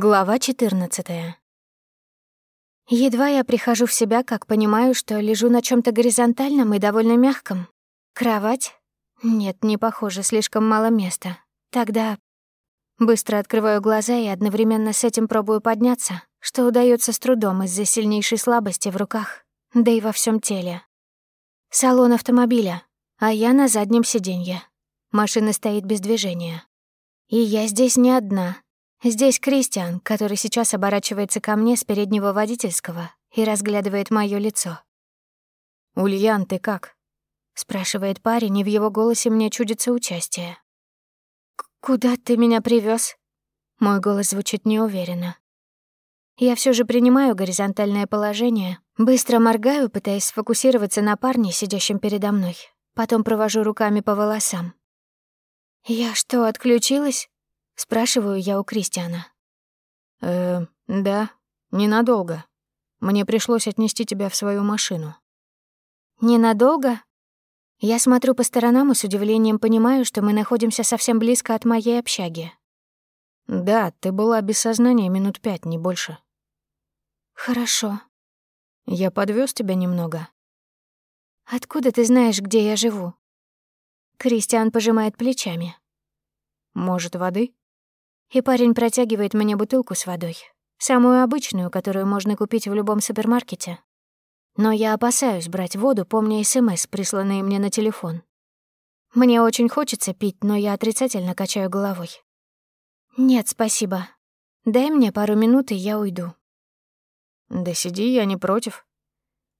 Глава 14. Едва я прихожу в себя, как понимаю, что лежу на чем то горизонтальном и довольно мягком. Кровать? Нет, не похоже, слишком мало места. Тогда быстро открываю глаза и одновременно с этим пробую подняться, что удается с трудом из-за сильнейшей слабости в руках, да и во всем теле. Салон автомобиля, а я на заднем сиденье. Машина стоит без движения. И я здесь не одна, Здесь Кристиан, который сейчас оборачивается ко мне с переднего водительского и разглядывает моё лицо. «Ульян, ты как?» — спрашивает парень, и в его голосе мне чудится участие. «Куда ты меня привёз?» Мой голос звучит неуверенно. Я всё же принимаю горизонтальное положение, быстро моргаю, пытаясь сфокусироваться на парне, сидящем передо мной. Потом провожу руками по волосам. «Я что, отключилась?» Спрашиваю я у Кристиана. «Э, да, ненадолго. Мне пришлось отнести тебя в свою машину». «Ненадолго?» Я смотрю по сторонам и с удивлением понимаю, что мы находимся совсем близко от моей общаги. «Да, ты была без сознания минут пять, не больше». «Хорошо». «Я подвез тебя немного». «Откуда ты знаешь, где я живу?» Кристиан пожимает плечами. «Может, воды?» И парень протягивает мне бутылку с водой. Самую обычную, которую можно купить в любом супермаркете. Но я опасаюсь брать воду, помня СМС, присланные мне на телефон. Мне очень хочется пить, но я отрицательно качаю головой. «Нет, спасибо. Дай мне пару минут, и я уйду». «Да сиди, я не против».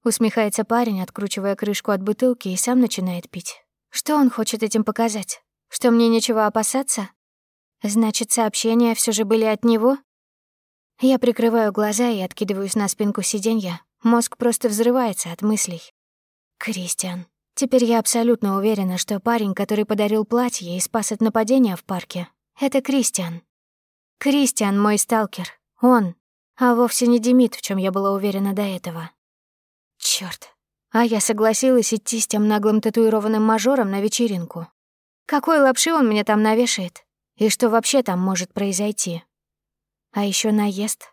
Усмехается парень, откручивая крышку от бутылки, и сам начинает пить. Что он хочет этим показать? Что мне нечего опасаться? Значит, сообщения все же были от него? Я прикрываю глаза и откидываюсь на спинку сиденья. Мозг просто взрывается от мыслей. Кристиан. Теперь я абсолютно уверена, что парень, который подарил платье и спас от нападения в парке, — это Кристиан. Кристиан — мой сталкер. Он. А вовсе не Демид, в чем я была уверена до этого. Чёрт. А я согласилась идти с тем наглым татуированным мажором на вечеринку. Какой лапши он мне там навешает? И что вообще там может произойти? А еще наезд.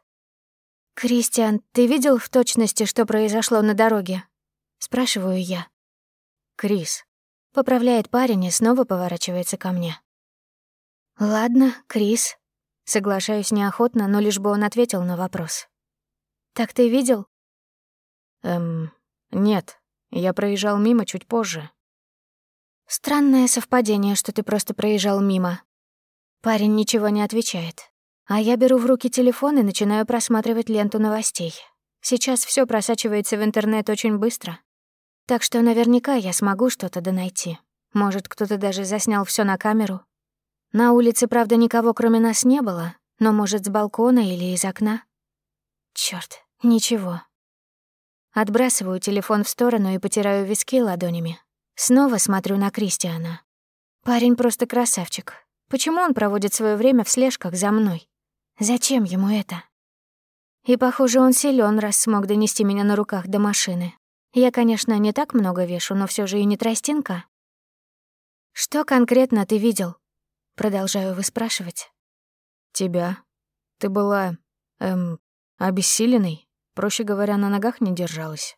«Кристиан, ты видел в точности, что произошло на дороге?» Спрашиваю я. «Крис». Поправляет парень и снова поворачивается ко мне. «Ладно, Крис». Соглашаюсь неохотно, но лишь бы он ответил на вопрос. «Так ты видел?» «Эм, нет. Я проезжал мимо чуть позже». «Странное совпадение, что ты просто проезжал мимо. Парень ничего не отвечает. А я беру в руки телефон и начинаю просматривать ленту новостей. Сейчас все просачивается в интернет очень быстро. Так что наверняка я смогу что-то донайти. Может, кто-то даже заснял все на камеру. На улице, правда, никого кроме нас не было, но, может, с балкона или из окна. Черт, ничего. Отбрасываю телефон в сторону и потираю виски ладонями. Снова смотрю на Кристиана. Парень просто красавчик. Почему он проводит свое время в слежках за мной? Зачем ему это? И, похоже, он силен, раз смог донести меня на руках до машины. Я, конечно, не так много вешу, но все же и не тростинка. «Что конкретно ты видел?» Продолжаю выспрашивать. «Тебя. Ты была, эм, обессиленной, проще говоря, на ногах не держалась.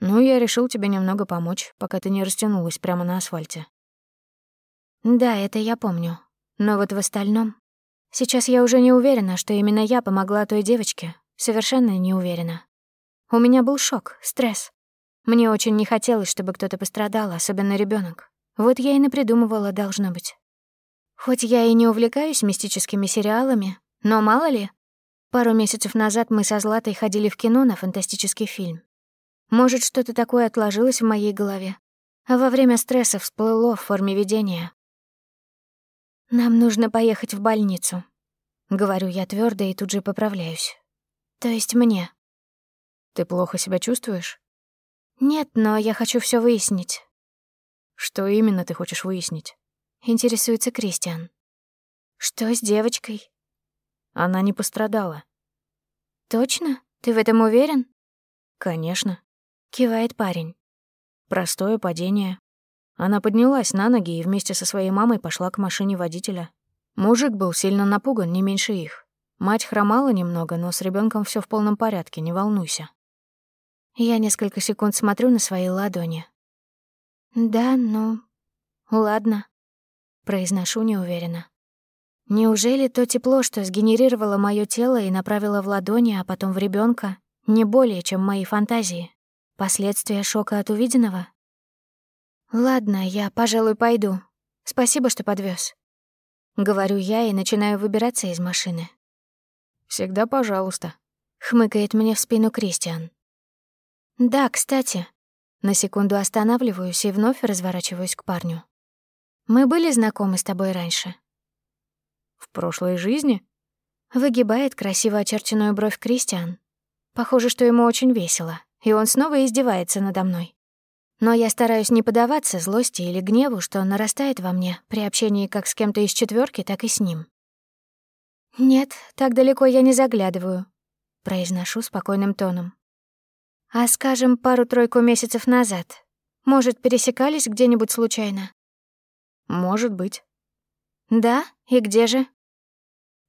Ну, я решил тебе немного помочь, пока ты не растянулась прямо на асфальте. Да, это я помню. Но вот в остальном... Сейчас я уже не уверена, что именно я помогла той девочке. Совершенно не уверена. У меня был шок, стресс. Мне очень не хотелось, чтобы кто-то пострадал, особенно ребенок. Вот я и напридумывала, должно быть. Хоть я и не увлекаюсь мистическими сериалами, но мало ли, пару месяцев назад мы со Златой ходили в кино на фантастический фильм. Может, что-то такое отложилось в моей голове, а во время стресса всплыло в форме видения, «Нам нужно поехать в больницу», — говорю я твердо и тут же поправляюсь. «То есть мне». «Ты плохо себя чувствуешь?» «Нет, но я хочу все выяснить». «Что именно ты хочешь выяснить?» — интересуется Кристиан. «Что с девочкой?» «Она не пострадала». «Точно? Ты в этом уверен?» «Конечно», — кивает парень. «Простое падение. Она поднялась на ноги и вместе со своей мамой пошла к машине водителя. Мужик был сильно напуган, не меньше их. Мать хромала немного, но с ребенком все в полном порядке, не волнуйся. Я несколько секунд смотрю на свои ладони. Да, ну, ладно, произношу неуверенно. Неужели то тепло, что сгенерировало мое тело и направило в ладони, а потом в ребенка, не более, чем мои фантазии? Последствия шока от увиденного? Ладно, я, пожалуй, пойду. Спасибо, что подвез. Говорю я и начинаю выбираться из машины. «Всегда пожалуйста», — хмыкает мне в спину Кристиан. «Да, кстати». На секунду останавливаюсь и вновь разворачиваюсь к парню. «Мы были знакомы с тобой раньше?» «В прошлой жизни?» Выгибает красиво очерченную бровь Кристиан. Похоже, что ему очень весело, и он снова издевается надо мной. Но я стараюсь не поддаваться злости или гневу, что нарастает во мне при общении как с кем-то из четверки, так и с ним. «Нет, так далеко я не заглядываю», — произношу спокойным тоном. «А скажем, пару-тройку месяцев назад. Может, пересекались где-нибудь случайно?» «Может быть». «Да? И где же?»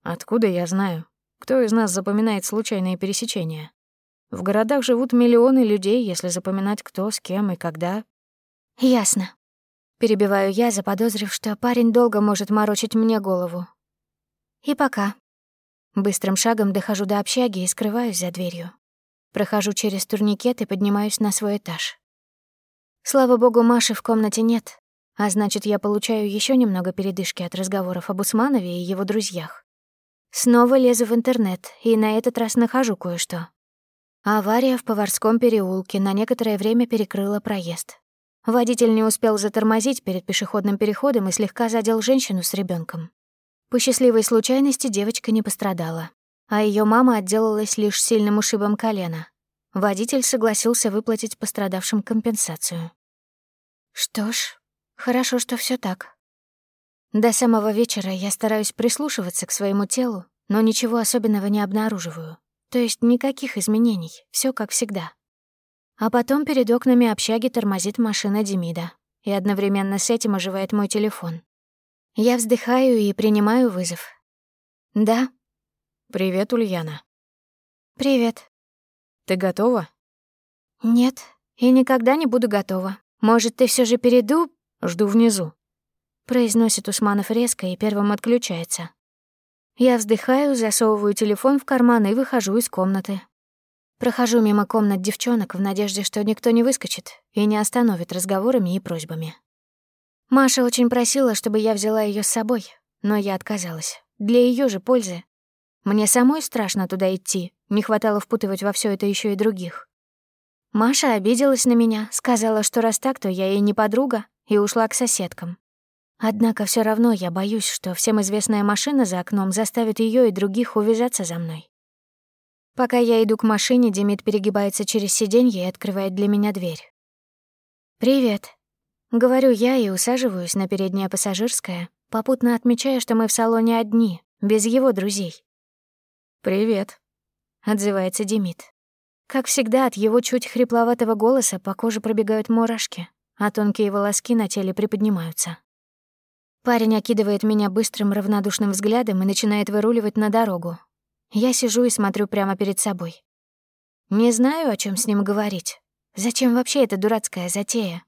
«Откуда я знаю? Кто из нас запоминает случайные пересечения? В городах живут миллионы людей, если запоминать кто, с кем и когда». «Ясно». Перебиваю я, заподозрив, что парень долго может морочить мне голову, и пока. Быстрым шагом дохожу до общаги и скрываюсь за дверью. Прохожу через турникет и поднимаюсь на свой этаж. Слава богу, Маши в комнате нет, а значит, я получаю еще немного передышки от разговоров об Усманове и его друзьях. Снова лезу в интернет и на этот раз нахожу кое-что. Авария в Поварском переулке на некоторое время перекрыла проезд. Водитель не успел затормозить перед пешеходным переходом и слегка задел женщину с ребенком. По счастливой случайности девочка не пострадала, а ее мама отделалась лишь сильным ушибом колена. Водитель согласился выплатить пострадавшим компенсацию. Что ж, хорошо, что все так. До самого вечера я стараюсь прислушиваться к своему телу, но ничего особенного не обнаруживаю. То есть никаких изменений, все как всегда. А потом перед окнами общаги тормозит машина Демида, и одновременно с этим оживает мой телефон. Я вздыхаю и принимаю вызов. «Да?» «Привет, Ульяна». «Привет». «Ты готова?» «Нет, и никогда не буду готова. Может, ты все же перейду?» «Жду внизу», — произносит Усманов резко и первым отключается. Я вздыхаю, засовываю телефон в карман и выхожу из комнаты. Прохожу мимо комнат девчонок в надежде, что никто не выскочит и не остановит разговорами и просьбами. Маша очень просила, чтобы я взяла ее с собой, но я отказалась. Для ее же пользы. Мне самой страшно туда идти, не хватало впутывать во все это еще и других. Маша обиделась на меня, сказала, что раз так, то я ей не подруга, и ушла к соседкам. Однако все равно я боюсь, что всем известная машина за окном заставит ее и других увязаться за мной. Пока я иду к машине, Демид перегибается через сиденье и открывает для меня дверь. «Привет», Говорю я и усаживаюсь на переднее пассажирское, попутно отмечая, что мы в салоне одни, без его друзей. «Привет», — отзывается Демид. Как всегда, от его чуть хрипловатого голоса по коже пробегают мурашки, а тонкие волоски на теле приподнимаются. Парень окидывает меня быстрым равнодушным взглядом и начинает выруливать на дорогу. Я сижу и смотрю прямо перед собой. Не знаю, о чем с ним говорить. Зачем вообще эта дурацкая затея?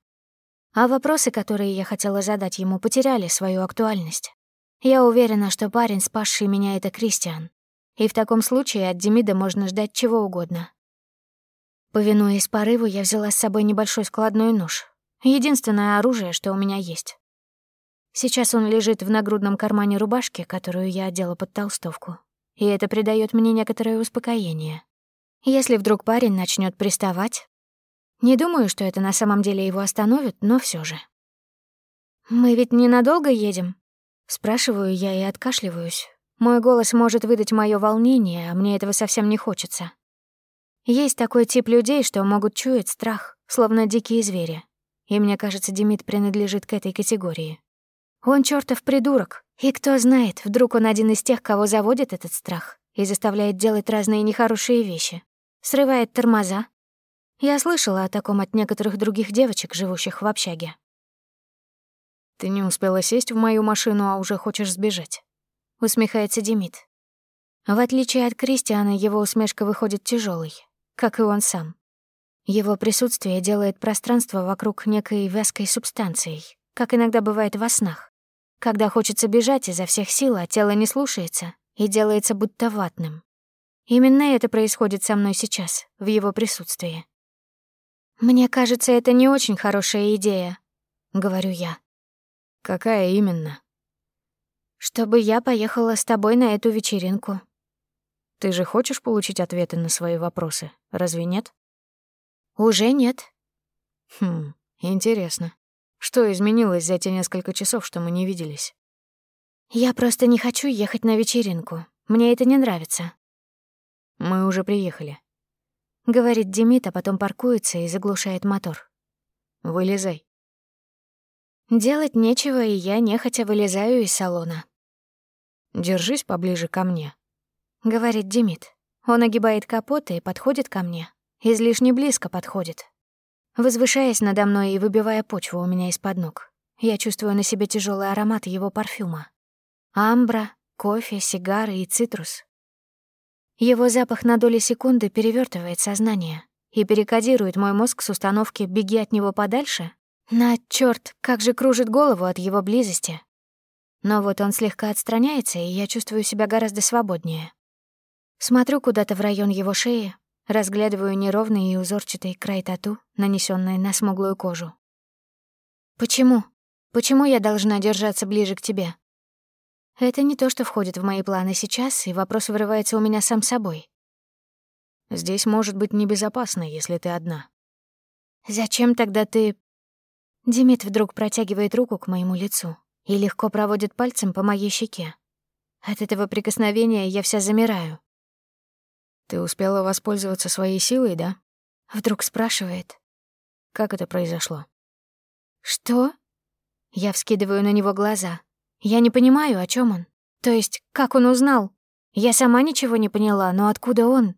А вопросы, которые я хотела задать ему, потеряли свою актуальность. Я уверена, что парень, спасший меня, — это Кристиан. И в таком случае от Демида можно ждать чего угодно. Повинуясь порыву, я взяла с собой небольшой складной нож. Единственное оружие, что у меня есть. Сейчас он лежит в нагрудном кармане рубашки, которую я одела под толстовку. И это придает мне некоторое успокоение. Если вдруг парень начнет приставать, не думаю, что это на самом деле его остановит, но все же. «Мы ведь ненадолго едем?» Спрашиваю я и откашливаюсь. Мой голос может выдать мое волнение, а мне этого совсем не хочется. Есть такой тип людей, что могут чуять страх, словно дикие звери. И мне кажется, Демид принадлежит к этой категории. Он чертов придурок, и кто знает, вдруг он один из тех, кого заводит этот страх и заставляет делать разные нехорошие вещи. Срывает тормоза, я слышала о таком от некоторых других девочек, живущих в общаге. «Ты не успела сесть в мою машину, а уже хочешь сбежать?» — усмехается Демид. В отличие от Кристиана, его усмешка выходит тяжелой, как и он сам. Его присутствие делает пространство вокруг некой вязкой субстанцией, как иногда бывает во снах. Когда хочется бежать изо всех сил, а тело не слушается и делается будто ватным. Именно это происходит со мной сейчас, в его присутствии. «Мне кажется, это не очень хорошая идея», — говорю я. «Какая именно?» «Чтобы я поехала с тобой на эту вечеринку». «Ты же хочешь получить ответы на свои вопросы, разве нет?» «Уже нет». «Хм, интересно. Что изменилось за те несколько часов, что мы не виделись?» «Я просто не хочу ехать на вечеринку. Мне это не нравится». «Мы уже приехали», — говорит Демид, а потом паркуется и заглушает мотор. «Вылезай». Делать нечего, и я нехотя вылезаю из салона. «Держись поближе ко мне», — говорит Демид. Он огибает капот и подходит ко мне. Излишне близко подходит. Возвышаясь надо мной и выбивая почву у меня из-под ног, я чувствую на себе тяжелый аромат его парфюма. Амбра, кофе, сигары и цитрус. Его запах на доли секунды перевертывает сознание и перекодирует мой мозг с установки «беги от него подальше» на чёрт, как же кружит голову от его близости. Но вот он слегка отстраняется, и я чувствую себя гораздо свободнее. Смотрю куда-то в район его шеи, разглядываю неровный и узорчатый край тату, нанесённый на смуглую кожу. «Почему? Почему я должна держаться ближе к тебе?» Это не то, что входит в мои планы сейчас, и вопрос вырывается у меня сам собой. Здесь может быть небезопасно, если ты одна. Зачем тогда ты... Демид вдруг протягивает руку к моему лицу и легко проводит пальцем по моей щеке. От этого прикосновения я вся замираю. «Ты успела воспользоваться своей силой, да?» Вдруг спрашивает. «Как это произошло?» «Что?» Я вскидываю на него глаза. Я не понимаю, о чем он. То есть, как он узнал? Я сама ничего не поняла, но откуда он?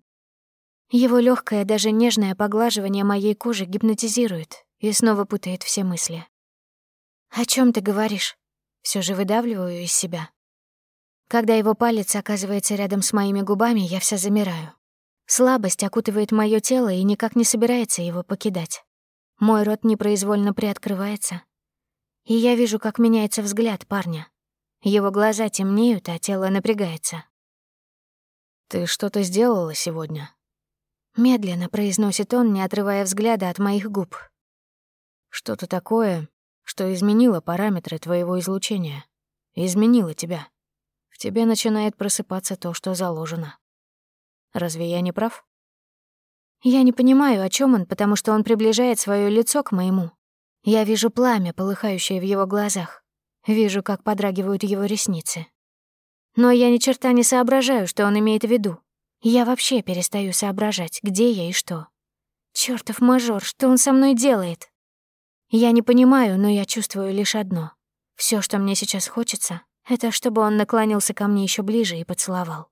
Его легкое, даже нежное поглаживание моей кожи гипнотизирует и снова путает все мысли. «О чем ты говоришь?» Все же выдавливаю из себя. Когда его палец оказывается рядом с моими губами, я вся замираю. Слабость окутывает мое тело и никак не собирается его покидать. Мой рот непроизвольно приоткрывается, и я вижу, как меняется взгляд парня. Его глаза темнеют, а тело напрягается. «Ты что-то сделала сегодня?» Медленно произносит он, не отрывая взгляда от моих губ. «Что-то такое, что изменило параметры твоего излучения. Изменило тебя. В тебе начинает просыпаться то, что заложено. Разве я не прав?» Я не понимаю, о чем он, потому что он приближает свое лицо к моему, я вижу пламя, полыхающее в его глазах. Вижу, как подрагивают его ресницы. Но я ни черта не соображаю, что он имеет в виду. Я вообще перестаю соображать, где я и что. Чёртов мажор, что он со мной делает? Я не понимаю, но я чувствую лишь одно. Все, что мне сейчас хочется, это чтобы он наклонился ко мне еще ближе и поцеловал.